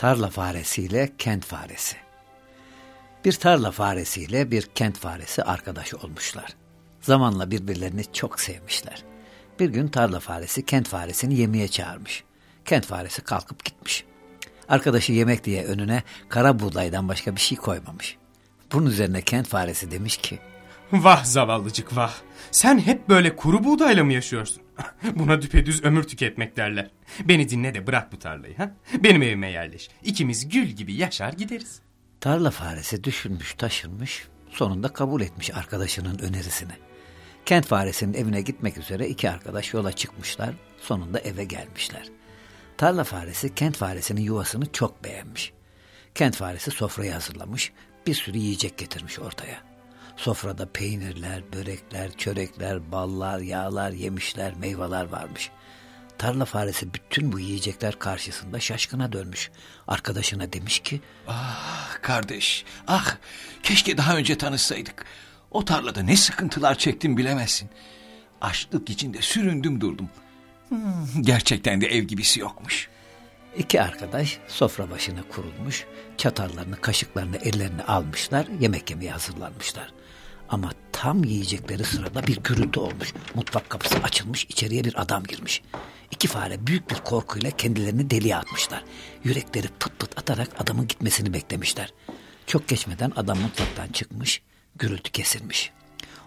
Tarla faresiyle kent faresi. Bir tarla faresiyle bir kent faresi arkadaş olmuşlar. Zamanla birbirlerini çok sevmişler. Bir gün tarla faresi kent faresini yemeğe çağırmış. Kent faresi kalkıp gitmiş. Arkadaşı yemek diye önüne kara buğdaydan başka bir şey koymamış. Bunun üzerine kent faresi demiş ki... Vah zavallıcık vah. Sen hep böyle kuru buğdayla mı yaşıyorsun? Buna düpedüz ömür tüketmek derler. Beni dinle de bırak bu tarlayı. ha? Benim evime yerleş. İkimiz gül gibi yaşar gideriz. Tarla faresi düşünmüş taşınmış sonunda kabul etmiş arkadaşının önerisini. Kent faresinin evine gitmek üzere iki arkadaş yola çıkmışlar sonunda eve gelmişler. Tarla faresi kent faresinin yuvasını çok beğenmiş. Kent faresi sofrayı hazırlamış bir sürü yiyecek getirmiş ortaya. Sofrada peynirler, börekler, çörekler, ballar, yağlar, yemişler, meyveler varmış. Tarla faresi bütün bu yiyecekler karşısında şaşkına dönmüş. Arkadaşına demiş ki... Ah kardeş, ah keşke daha önce tanışsaydık. O tarlada ne sıkıntılar çektim bilemezsin. Açlık içinde süründüm durdum. Hmm, gerçekten de ev gibisi yokmuş. İki arkadaş sofra başına kurulmuş, çatallarını, kaşıklarını ellerine almışlar, yemek yemeye hazırlanmışlar. Ama tam yiyecekleri sırada bir gürültü olmuş. Mutfak kapısı açılmış, içeriye bir adam girmiş. İki fare büyük bir korkuyla kendilerini deliye atmışlar. Yürekleri pıt pıt atarak adamın gitmesini beklemişler. Çok geçmeden adam mutfaktan çıkmış, gürültü kesilmiş.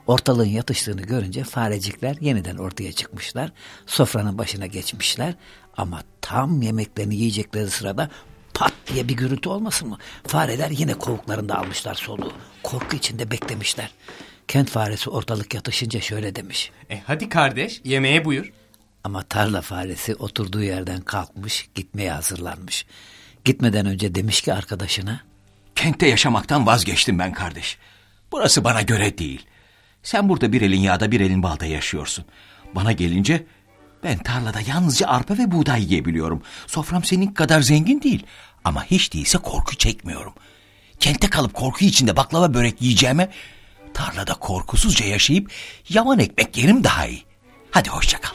Ortalığın yatıştığını görünce farecikler yeniden ortaya çıkmışlar. Sofranın başına geçmişler ama tam yemeklerini yiyecekleri sırada pat diye bir gürültü olmasın mı? Fareler yine kovuklarında almışlar soluğu. Korku içinde beklemişler. Kent faresi ortalık yatışınca şöyle demiş. E hadi kardeş yemeğe buyur. Ama tarla faresi oturduğu yerden kalkmış gitmeye hazırlanmış. Gitmeden önce demiş ki arkadaşına. Kentte yaşamaktan vazgeçtim ben kardeş. Burası bana göre değil. Sen burada bir elin yağda bir elin balda yaşıyorsun. Bana gelince ben tarlada yalnızca arpa ve buğday yiyebiliyorum. Sofram senin kadar zengin değil. Ama hiç değilse korku çekmiyorum. Kentte kalıp korku içinde baklava börek yiyeceğime... ...tarlada korkusuzca yaşayıp yavan ekmek yerim daha iyi. Hadi hoşça kal.